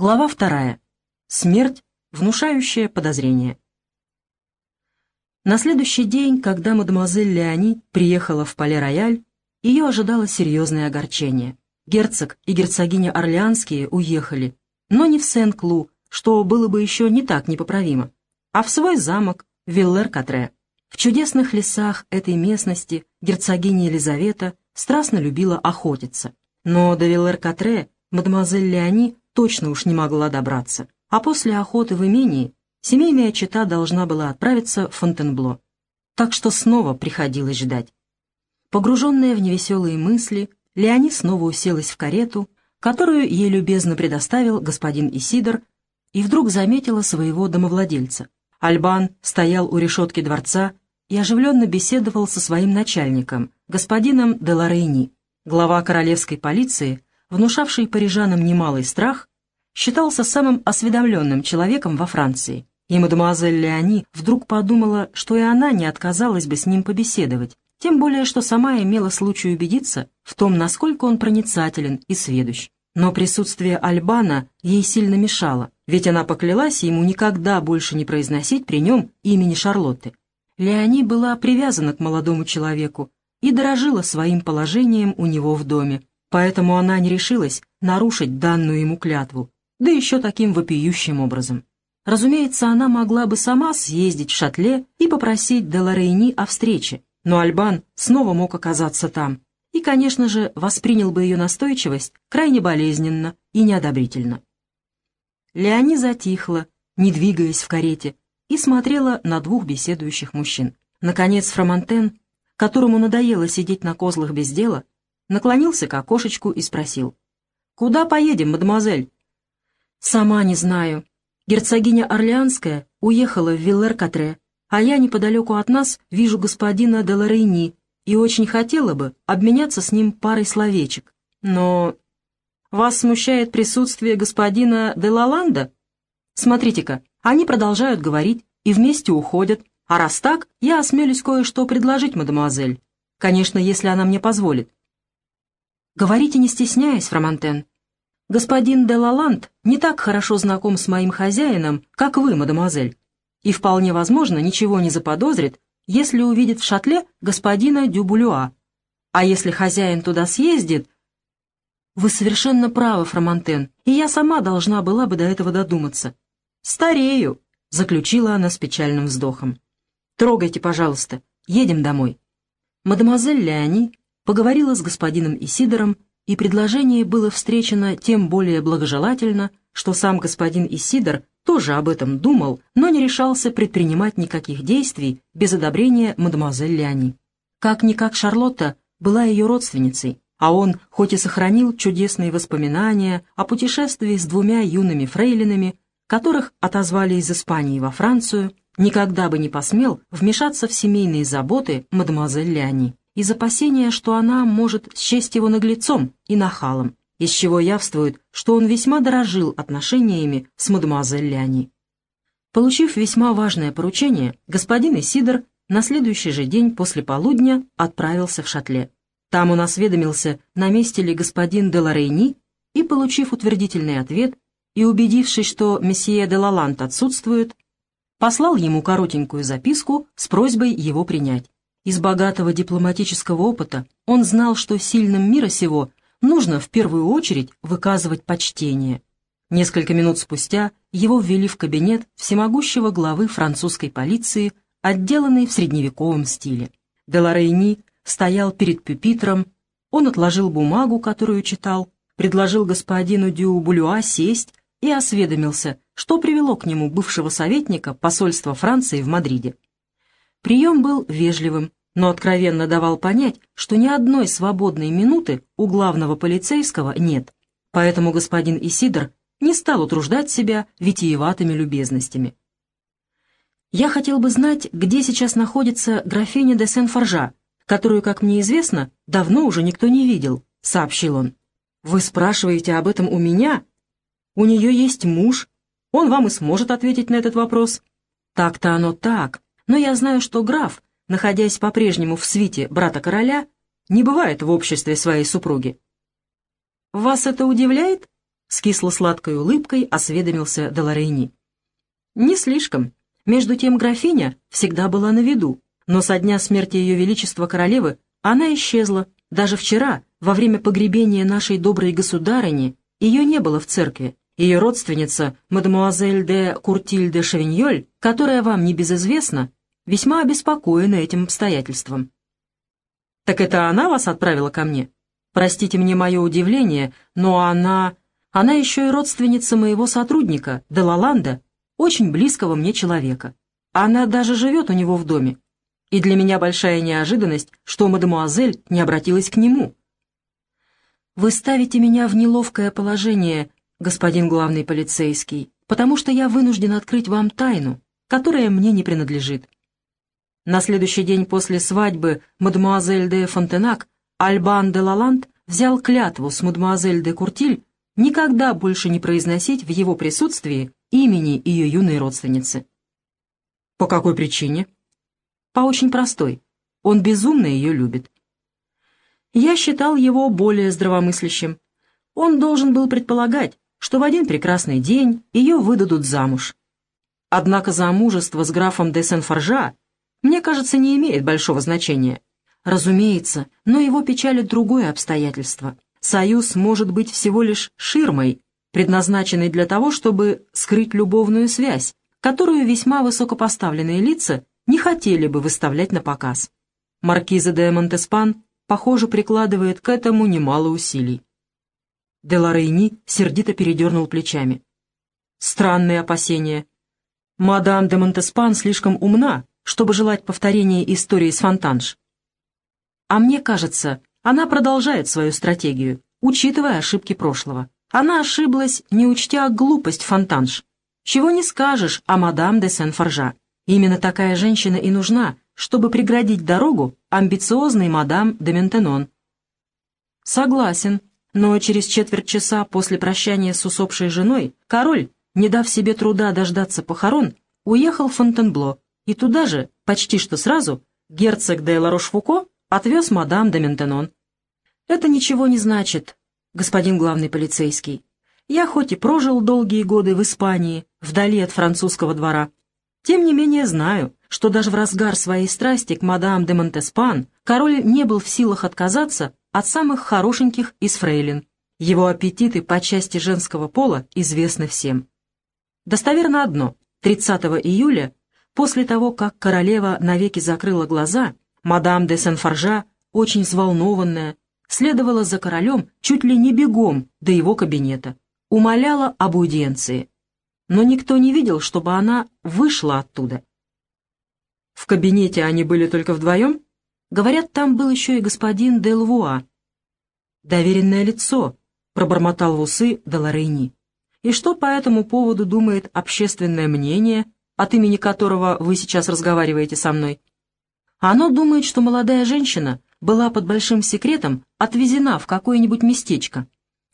Глава вторая. Смерть, внушающая подозрение. На следующий день, когда мадемуазель Леони приехала в Пале-Рояль, ее ожидало серьезное огорчение. Герцог и герцогиня Орлеанские уехали, но не в Сен-Клу, что было бы еще не так непоправимо, а в свой замок Виллер-Катре. В чудесных лесах этой местности герцогиня Елизавета страстно любила охотиться. Но до Виллер-Катре мадемуазель Леони точно уж не могла добраться. А после охоты в имении семейная чета должна была отправиться в Фонтенбло. Так что снова приходилось ждать. Погруженная в невеселые мысли, Леони снова уселась в карету, которую ей любезно предоставил господин Исидор, и вдруг заметила своего домовладельца. Альбан стоял у решетки дворца и оживленно беседовал со своим начальником, господином де Лорейни. Глава королевской полиции внушавший парижанам немалый страх, считался самым осведомленным человеком во Франции, и мадемуазель Леони вдруг подумала, что и она не отказалась бы с ним побеседовать, тем более что сама имела случай убедиться в том, насколько он проницателен и сведущ. Но присутствие Альбана ей сильно мешало, ведь она поклялась ему никогда больше не произносить при нем имени Шарлотты. Леони была привязана к молодому человеку и дорожила своим положением у него в доме, Поэтому она не решилась нарушить данную ему клятву, да еще таким вопиющим образом. Разумеется, она могла бы сама съездить в шатле и попросить Деларейни о встрече, но Альбан снова мог оказаться там и, конечно же, воспринял бы ее настойчивость крайне болезненно и неодобрительно. Леони затихла, не двигаясь в карете, и смотрела на двух беседующих мужчин. Наконец Фромантен, которому надоело сидеть на козлах без дела, наклонился к окошечку и спросил. «Куда поедем, мадемуазель?» «Сама не знаю. Герцогиня Орлеанская уехала в Виллер-Катре, а я неподалеку от нас вижу господина де Лорейни и очень хотела бы обменяться с ним парой словечек. Но вас смущает присутствие господина де Лаланда? Смотрите-ка, они продолжают говорить и вместе уходят, а раз так, я осмелюсь кое-что предложить, мадемуазель. Конечно, если она мне позволит. «Говорите, не стесняясь, Фромантен. Господин де Лаланд не так хорошо знаком с моим хозяином, как вы, мадемуазель, и вполне возможно ничего не заподозрит, если увидит в шатле господина Дюбулюа. А если хозяин туда съездит...» «Вы совершенно правы, Фромантен, и я сама должна была бы до этого додуматься». «Старею», — заключила она с печальным вздохом. «Трогайте, пожалуйста, едем домой». Мадемуазель Леони поговорила с господином Исидором, и предложение было встречено тем более благожелательно, что сам господин Исидор тоже об этом думал, но не решался предпринимать никаких действий без одобрения мадемуазель Леони. Как-никак Шарлотта была ее родственницей, а он, хоть и сохранил чудесные воспоминания о путешествии с двумя юными фрейлинами, которых отозвали из Испании во Францию, никогда бы не посмел вмешаться в семейные заботы мадемуазель Леони из опасения, что она может счесть его наглецом и нахалом, из чего явствует, что он весьма дорожил отношениями с мадемуазель Ляни. Получив весьма важное поручение, господин Исидор на следующий же день после полудня отправился в шатле. Там он осведомился, на месте ли господин де Лорейни, и, получив утвердительный ответ, и убедившись, что месье де Лаланд отсутствует, послал ему коротенькую записку с просьбой его принять. Из богатого дипломатического опыта он знал, что сильным мира сего нужно в первую очередь выказывать почтение. Несколько минут спустя его ввели в кабинет всемогущего главы французской полиции, отделанный в средневековом стиле. Деларейни стоял перед пюпитром, он отложил бумагу, которую читал, предложил господину Дю Булюа сесть и осведомился, что привело к нему бывшего советника посольства Франции в Мадриде. Прием был вежливым, но откровенно давал понять, что ни одной свободной минуты у главного полицейского нет. Поэтому господин Исидор не стал утруждать себя витиеватыми любезностями. «Я хотел бы знать, где сейчас находится графиня де Сен-Форжа, которую, как мне известно, давно уже никто не видел», — сообщил он. «Вы спрашиваете об этом у меня? У нее есть муж. Он вам и сможет ответить на этот вопрос». «Так-то оно так, но я знаю, что граф, находясь по-прежнему в свите брата короля, не бывает в обществе своей супруги. «Вас это удивляет?» С кисло-сладкой улыбкой осведомился Деларейни. «Не слишком. Между тем графиня всегда была на виду, но со дня смерти Ее Величества Королевы она исчезла. Даже вчера, во время погребения нашей доброй государыни, ее не было в церкви. Ее родственница, мадемуазель де Куртиль де Шавиньоль, которая вам не безызвестна, весьма обеспокоена этим обстоятельством. «Так это она вас отправила ко мне? Простите мне мое удивление, но она... Она еще и родственница моего сотрудника, Делаланда, очень близкого мне человека. Она даже живет у него в доме. И для меня большая неожиданность, что мадемуазель не обратилась к нему». «Вы ставите меня в неловкое положение, господин главный полицейский, потому что я вынужден открыть вам тайну, которая мне не принадлежит. На следующий день после свадьбы мадемуазель де Фонтенак Альбан де Лаланд взял клятву с мадемуазель де Куртиль никогда больше не произносить в его присутствии имени ее юной родственницы. По какой причине? По очень простой. Он безумно ее любит. Я считал его более здравомыслящим. Он должен был предполагать, что в один прекрасный день ее выдадут замуж. Однако замужество с графом де Сен-Форжа мне кажется, не имеет большого значения. Разумеется, но его печалит другое обстоятельство. Союз может быть всего лишь ширмой, предназначенной для того, чтобы скрыть любовную связь, которую весьма высокопоставленные лица не хотели бы выставлять на показ. Маркиза де Монтеспан, похоже, прикладывает к этому немало усилий. Деларейни сердито передернул плечами. Странные опасения. Мадам де Монтеспан слишком умна, чтобы желать повторения истории с Фонтанж. А мне кажется, она продолжает свою стратегию, учитывая ошибки прошлого. Она ошиблась, не учтя глупость Фонтанж. Чего не скажешь о мадам де Сен-Форжа. Именно такая женщина и нужна, чтобы преградить дорогу амбициозной мадам де Ментенон. Согласен, но через четверть часа после прощания с усопшей женой король, не дав себе труда дождаться похорон, уехал в Фонтенбло, и туда же, почти что сразу, герцог де Ларош-Фуко отвез мадам де Ментенон. «Это ничего не значит, господин главный полицейский. Я хоть и прожил долгие годы в Испании, вдали от французского двора, тем не менее знаю, что даже в разгар своей страсти к мадам де Монтеспан король не был в силах отказаться от самых хорошеньких из фрейлин. Его аппетиты по части женского пола известны всем. Достоверно одно. 30 июля После того, как королева навеки закрыла глаза, мадам де Сен-Форжа, очень взволнованная, следовала за королем чуть ли не бегом до его кабинета, умоляла об аудиенции. Но никто не видел, чтобы она вышла оттуда. В кабинете они были только вдвоем? Говорят, там был еще и господин де Лвуа. «Доверенное лицо», — пробормотал в усы Деларейни. «И что по этому поводу думает общественное мнение от имени которого вы сейчас разговариваете со мной. Оно думает, что молодая женщина была под большим секретом отвезена в какое-нибудь местечко,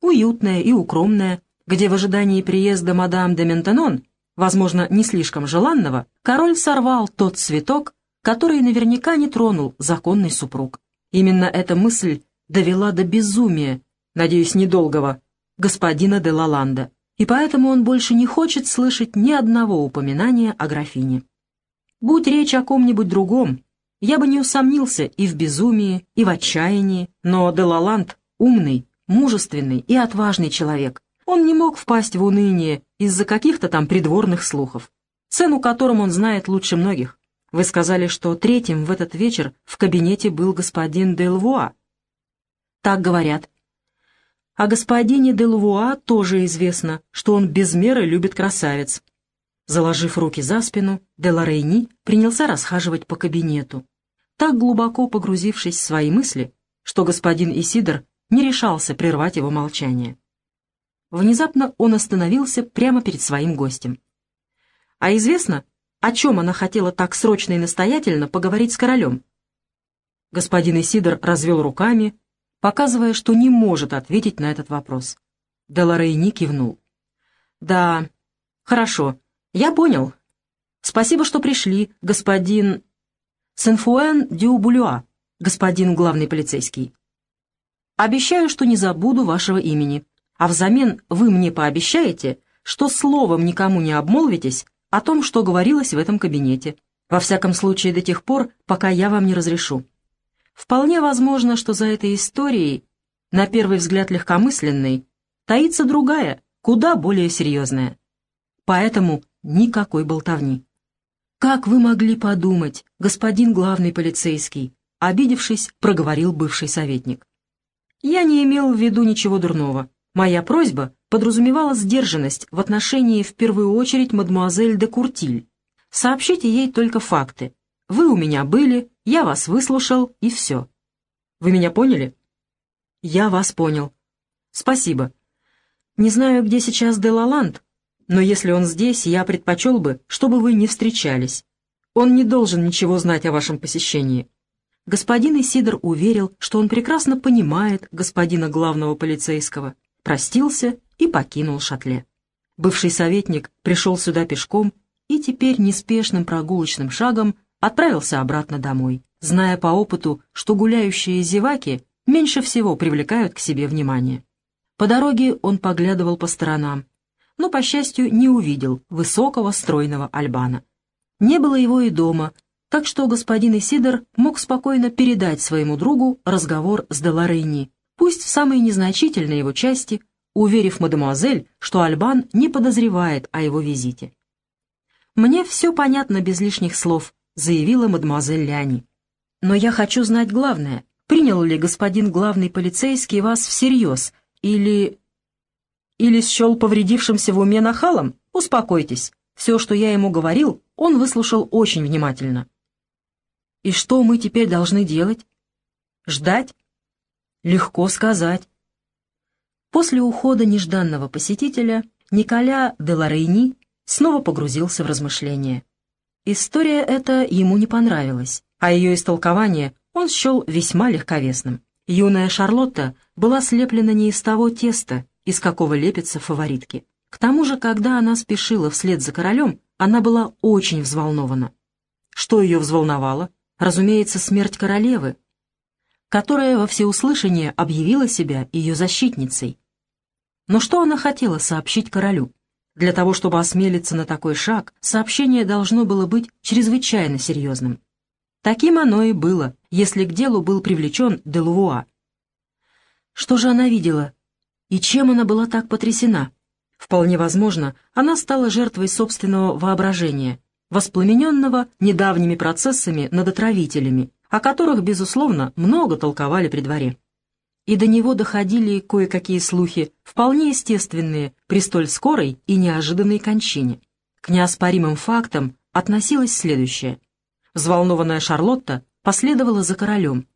уютное и укромное, где в ожидании приезда мадам де Ментенон, возможно, не слишком желанного, король сорвал тот цветок, который наверняка не тронул законный супруг. Именно эта мысль довела до безумия, надеюсь, недолгого, господина де Лаланда и поэтому он больше не хочет слышать ни одного упоминания о графине. Будь речь о ком-нибудь другом, я бы не усомнился и в безумии, и в отчаянии, но Делаланд умный, мужественный и отважный человек. Он не мог впасть в уныние из-за каких-то там придворных слухов, цену которым он знает лучше многих. Вы сказали, что третьим в этот вечер в кабинете был господин Делвуа. Так говорят, о господине де Лувуа тоже известно, что он без меры любит красавец. Заложив руки за спину, де Лорейни принялся расхаживать по кабинету, так глубоко погрузившись в свои мысли, что господин Исидор не решался прервать его молчание. Внезапно он остановился прямо перед своим гостем. «А известно, о чем она хотела так срочно и настоятельно поговорить с королем?» Господин Исидор развел руками, показывая, что не может ответить на этот вопрос. Деларейни кивнул. «Да, хорошо, я понял. Спасибо, что пришли, господин... Сенфуэн дю Булюа, господин главный полицейский. Обещаю, что не забуду вашего имени. а взамен вы мне пообещаете, что словом никому не обмолвитесь о том, что говорилось в этом кабинете. Во всяком случае, до тех пор, пока я вам не разрешу. Вполне возможно, что за этой историей, на первый взгляд легкомысленной, таится другая, куда более серьезная. Поэтому никакой болтовни. «Как вы могли подумать, господин главный полицейский?» Обидевшись, проговорил бывший советник. «Я не имел в виду ничего дурного. Моя просьба подразумевала сдержанность в отношении в первую очередь мадемуазель де Куртиль. Сообщите ей только факты. Вы у меня были, я вас выслушал, и все. Вы меня поняли? Я вас понял. Спасибо. Не знаю, где сейчас Делаланд, но если он здесь, я предпочел бы, чтобы вы не встречались. Он не должен ничего знать о вашем посещении. Господин Исидор уверил, что он прекрасно понимает господина главного полицейского, простился и покинул шатле. Бывший советник пришел сюда пешком и теперь неспешным прогулочным шагом отправился обратно домой, зная по опыту, что гуляющие зеваки меньше всего привлекают к себе внимание. По дороге он поглядывал по сторонам, но, по счастью, не увидел высокого стройного Альбана. Не было его и дома, так что господин Исидор мог спокойно передать своему другу разговор с Деларейни, пусть в самой незначительной его части, уверив мадемуазель, что Альбан не подозревает о его визите. «Мне все понятно без лишних слов», — заявила мадемуазель Ляни. «Но я хочу знать главное. Принял ли господин главный полицейский вас всерьез, или... или счел повредившимся в уме нахалом? Успокойтесь. Все, что я ему говорил, он выслушал очень внимательно». «И что мы теперь должны делать? Ждать?» «Легко сказать». После ухода нежданного посетителя Николя де Лорейни снова погрузился в размышления. История эта ему не понравилась, а ее истолкование он счел весьма легковесным. Юная Шарлотта была слеплена не из того теста, из какого лепятся фаворитки. К тому же, когда она спешила вслед за королем, она была очень взволнована. Что ее взволновало? Разумеется, смерть королевы, которая во всеуслышание объявила себя ее защитницей. Но что она хотела сообщить королю? Для того, чтобы осмелиться на такой шаг, сообщение должно было быть чрезвычайно серьезным. Таким оно и было, если к делу был привлечен Делувуа. Что же она видела? И чем она была так потрясена? Вполне возможно, она стала жертвой собственного воображения, воспламененного недавними процессами над отравителями, о которых, безусловно, много толковали при дворе и до него доходили кое-какие слухи, вполне естественные при столь скорой и неожиданной кончине. К неоспоримым фактам относилось следующее. Взволнованная Шарлотта последовала за королем,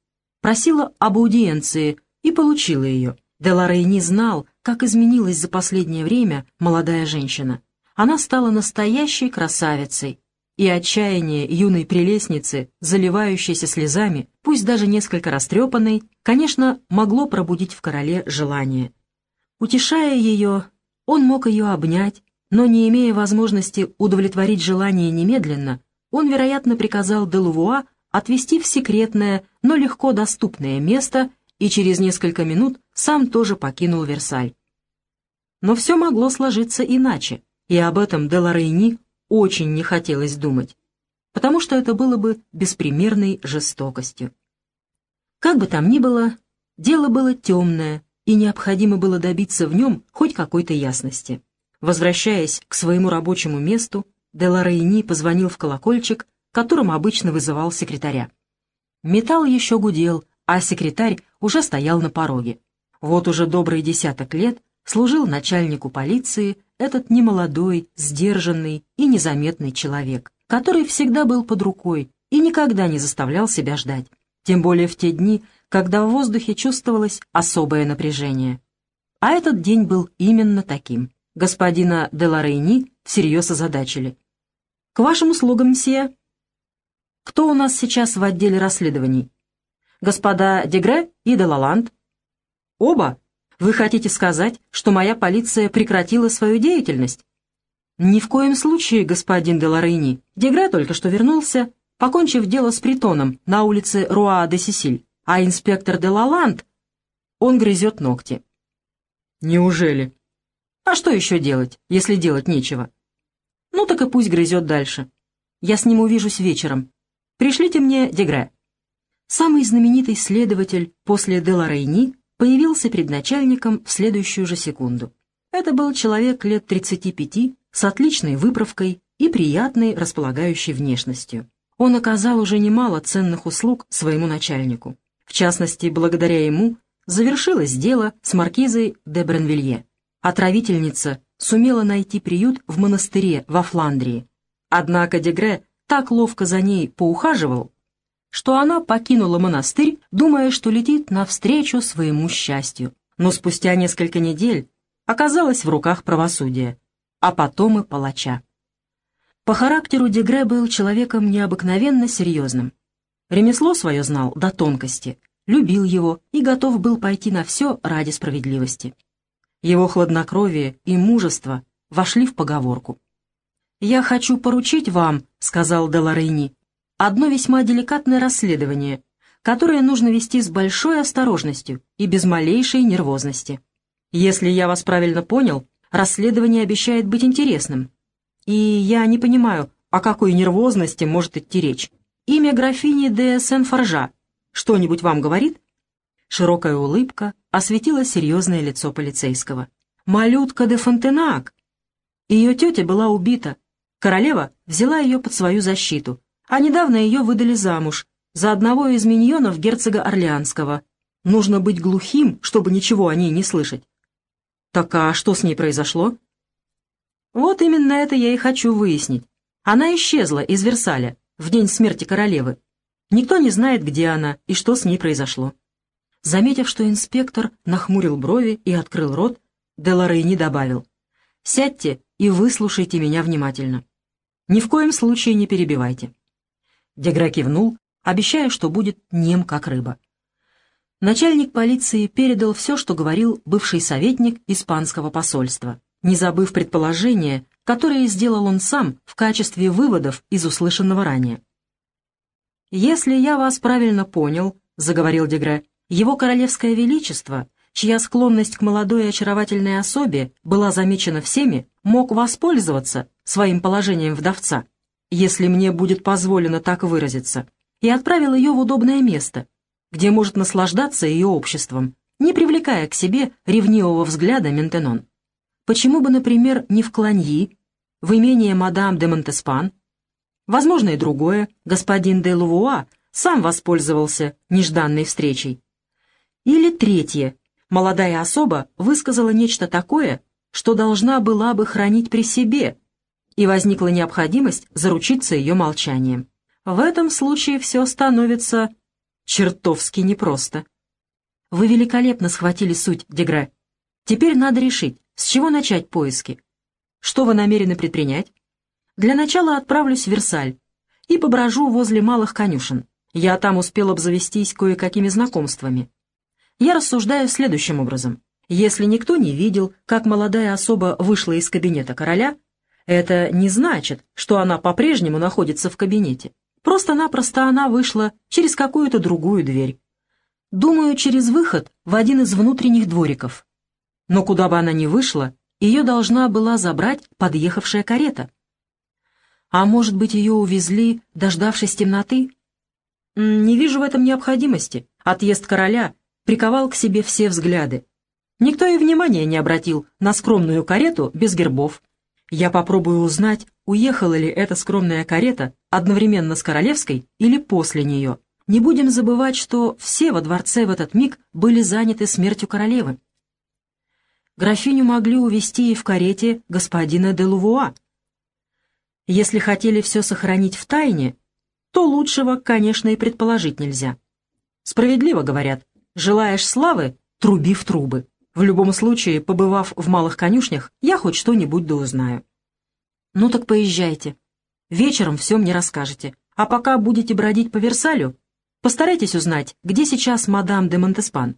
просила об аудиенции и получила ее. Деларей не знал, как изменилась за последнее время молодая женщина. Она стала настоящей красавицей, и отчаяние юной прелестницы, заливающейся слезами, пусть даже несколько растрепанной, конечно, могло пробудить в короле желание. Утешая ее, он мог ее обнять, но не имея возможности удовлетворить желание немедленно, он, вероятно, приказал Делувуа отвезти в секретное, но легко доступное место и через несколько минут сам тоже покинул Версаль. Но все могло сложиться иначе, и об этом Деларейни очень не хотелось думать, потому что это было бы беспримерной жестокостью. Как бы там ни было, дело было темное, и необходимо было добиться в нем хоть какой-то ясности. Возвращаясь к своему рабочему месту, Деларейни позвонил в колокольчик, которым обычно вызывал секретаря. Металл еще гудел, а секретарь уже стоял на пороге. Вот уже добрый десяток лет служил начальнику полиции этот немолодой, сдержанный и незаметный человек, который всегда был под рукой и никогда не заставлял себя ждать, тем более в те дни, когда в воздухе чувствовалось особое напряжение. А этот день был именно таким. Господина де Лорейни всерьез озадачили. «К вашим услугам, мсье». «Кто у нас сейчас в отделе расследований?» «Господа Дегре и де Лаланд». «Оба?» Вы хотите сказать, что моя полиция прекратила свою деятельность? Ни в коем случае, господин де Лорейни. Дегре только что вернулся, покончив дело с притоном на улице Руа де Сисиль, а инспектор де Лаланд, он грызет ногти. Неужели? А что еще делать, если делать нечего? Ну так и пусть грызет дальше. Я с ним увижусь вечером. Пришлите мне Дегре. Самый знаменитый следователь после Деларейни появился перед начальником в следующую же секунду. Это был человек лет 35 с отличной выправкой и приятной располагающей внешностью. Он оказал уже немало ценных услуг своему начальнику. В частности, благодаря ему завершилось дело с маркизой де Бренвилье. Отравительница сумела найти приют в монастыре во Фландрии. Однако Дегре так ловко за ней поухаживал, что она покинула монастырь, думая, что летит навстречу своему счастью. Но спустя несколько недель оказалась в руках правосудия, а потом и палача. По характеру Дегре был человеком необыкновенно серьезным. Ремесло свое знал до тонкости, любил его и готов был пойти на все ради справедливости. Его хладнокровие и мужество вошли в поговорку. «Я хочу поручить вам», — сказал Деларейни, — «одно весьма деликатное расследование, которое нужно вести с большой осторожностью и без малейшей нервозности. Если я вас правильно понял, расследование обещает быть интересным, и я не понимаю, о какой нервозности может идти речь. Имя графини де Сен-Форжа что-нибудь вам говорит?» Широкая улыбка осветила серьезное лицо полицейского. «Малютка де Фонтенак!» Ее тетя была убита. Королева взяла ее под свою защиту, а недавно ее выдали замуж за одного из миньонов герцога Орлеанского. Нужно быть глухим, чтобы ничего о ней не слышать. Так а что с ней произошло? Вот именно это я и хочу выяснить. Она исчезла из Версаля в день смерти королевы. Никто не знает, где она и что с ней произошло. Заметив, что инспектор нахмурил брови и открыл рот, Деларейни добавил. «Сядьте и выслушайте меня внимательно. Ни в коем случае не перебивайте». Дегра кивнул, обещая, что будет нем, как рыба. Начальник полиции передал все, что говорил бывший советник испанского посольства не забыв предположения, которые сделал он сам в качестве выводов из услышанного ранее. «Если я вас правильно понял», — заговорил Дегре, — «его королевское величество, чья склонность к молодой и очаровательной особе была замечена всеми, мог воспользоваться своим положением вдовца, если мне будет позволено так выразиться, и отправил ее в удобное место, где может наслаждаться ее обществом, не привлекая к себе ревнивого взгляда Ментенон. Почему бы, например, не в Кланьи, в имение мадам де Монтеспан? Возможно, и другое. Господин де Лувуа сам воспользовался нежданной встречей. Или третье. Молодая особа высказала нечто такое, что должна была бы хранить при себе, и возникла необходимость заручиться ее молчанием. В этом случае все становится чертовски непросто. Вы великолепно схватили суть, Дегре. Теперь надо решить, с чего начать поиски? Что вы намерены предпринять? Для начала отправлюсь в Версаль и поброжу возле малых конюшен. Я там успел обзавестись кое-какими знакомствами. Я рассуждаю следующим образом. Если никто не видел, как молодая особа вышла из кабинета короля, это не значит, что она по-прежнему находится в кабинете. Просто-напросто она вышла через какую-то другую дверь. Думаю, через выход в один из внутренних двориков. Но куда бы она ни вышла, ее должна была забрать подъехавшая карета. А может быть, ее увезли, дождавшись темноты? Не вижу в этом необходимости. Отъезд короля приковал к себе все взгляды. Никто и внимания не обратил на скромную карету без гербов. Я попробую узнать, уехала ли эта скромная карета одновременно с королевской или после нее. Не будем забывать, что все во дворце в этот миг были заняты смертью королевы графиню могли увезти и в карете господина де Лувуа. Если хотели все сохранить в тайне, то лучшего, конечно, и предположить нельзя. Справедливо говорят, желаешь славы — труби в трубы. В любом случае, побывав в малых конюшнях, я хоть что-нибудь да узнаю. Ну так поезжайте. Вечером все мне расскажете. А пока будете бродить по Версалю, постарайтесь узнать, где сейчас мадам де Монтеспан.